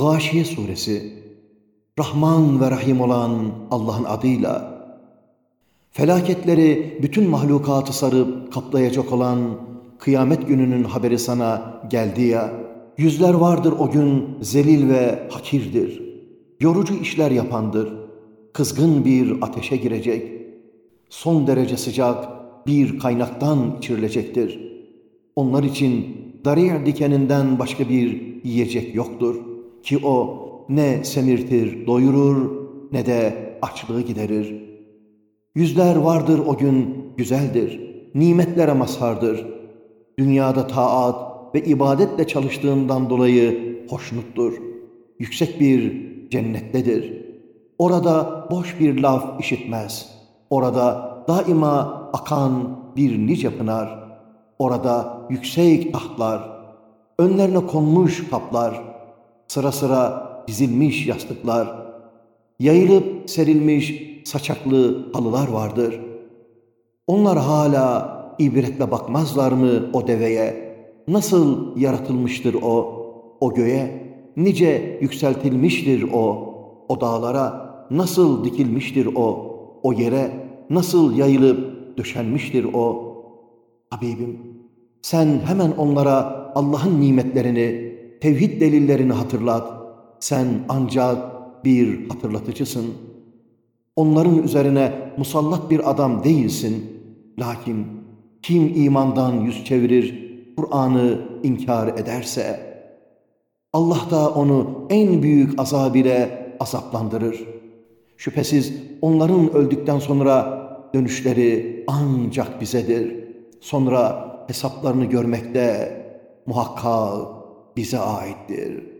Gâşiye suresi Rahman ve Rahim olan Allah'ın adıyla. Felaketleri bütün mahlukatı sarıp kaplayacak olan kıyamet gününün haberi sana geldi ya. Yüzler vardır o gün zelil ve hakirdir. Yorucu işler yapandır. Kızgın bir ateşe girecek. Son derece sıcak bir kaynaktan içirilecektir. Onlar için darir dikeninden başka bir yiyecek yoktur ki o ne semirtir, doyurur ne de açlığı giderir. Yüzler vardır o gün güzeldir, nimetlere mazhardır. Dünyada taat ve ibadetle çalıştığından dolayı hoşnuttur. Yüksek bir cennettedir. Orada boş bir laf işitmez. Orada daima akan bir nice pınar. Orada yüksek tahtlar, önlerine konmuş kaplar, sıra sıra dizilmiş yastıklar, yayılıp serilmiş saçaklı halılar vardır. Onlar hala ibretle bakmazlar mı o deveye? Nasıl yaratılmıştır o, o göğe? Nice yükseltilmiştir o, o dağlara nasıl dikilmiştir o, o yere nasıl yayılıp döşenmiştir o. Habibim, sen hemen onlara Allah'ın nimetlerini, tevhid delillerini hatırlat. Sen ancak bir hatırlatıcısın. Onların üzerine musallat bir adam değilsin. Lakin kim imandan yüz çevirir, Kur'an'ı inkar ederse, Allah da onu en büyük azab ile azaplandırır. Şüphesiz onların öldükten sonra dönüşleri ancak bizedir. Sonra hesaplarını görmekte muhakkak bize aittir.''